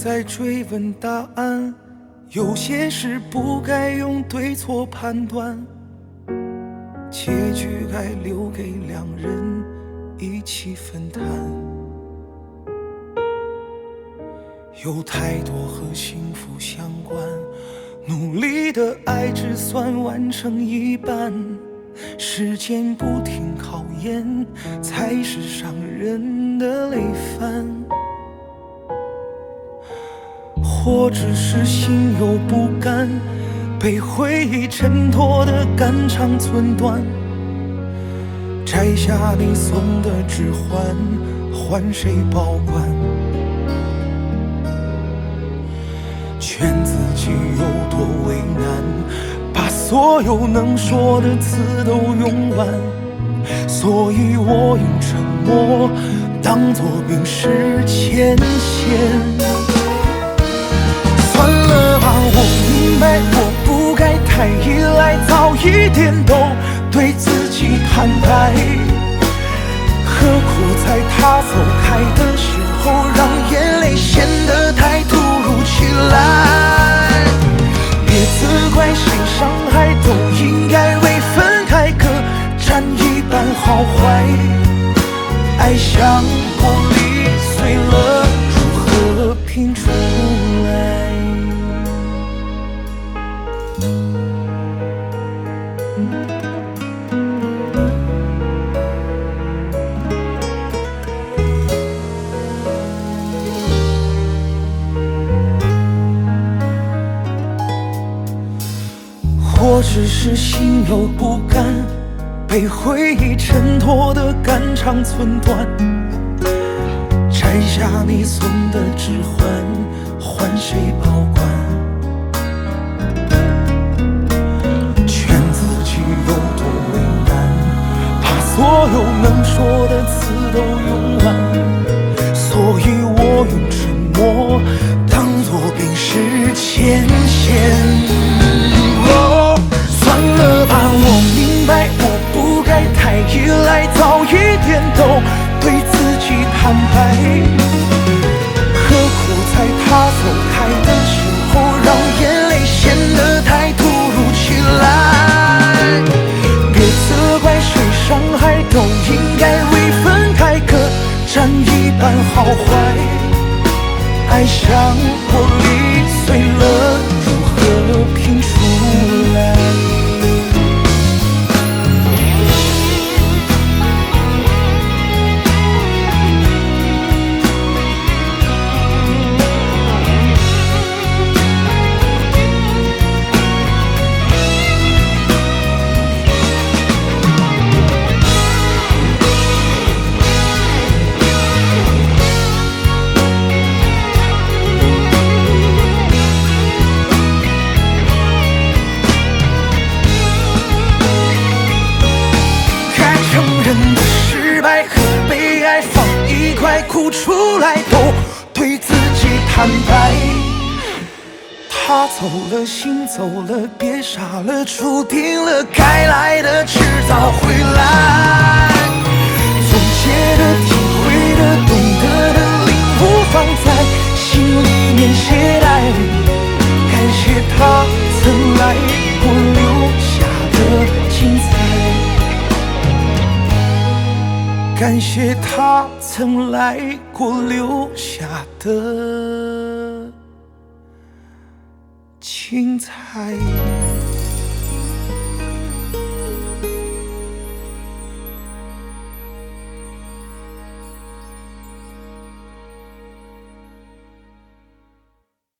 在追问答案？有些事不该用对错判断，结局该留给两人一起分担。有太多和幸福相关，努力的爱只算完成一半。时间不停考验，才是伤人的累犯。或只是心有不甘，被回忆衬托的肝肠寸断。摘下你送的指环，换谁保管？劝自己有多为难，把所有能说的词都用完，所以我用沉默当作冰释前嫌。白我不该太依赖，早一点都对自己坦白。何苦在他走开的时候，让眼泪显得太突如其来？别责怪谁伤害，都应该为分开各占一半好坏。爱像只是心有不甘，被回忆衬托的肝肠寸断。摘下你送的指环，换谁保管？劝自己有多为难，把所有能说的词都用完，所以我用沉默当作冰释前嫌。坦白。何苦在他走开的时候，让眼泪显得太突如其来？别责怪谁伤害，都应该为分开各占一半好坏。爱像火不，出来都对自己坦白。他走了，心走了，别傻了，注定了该来的迟早会来。感谢他曾来过，留下的精彩。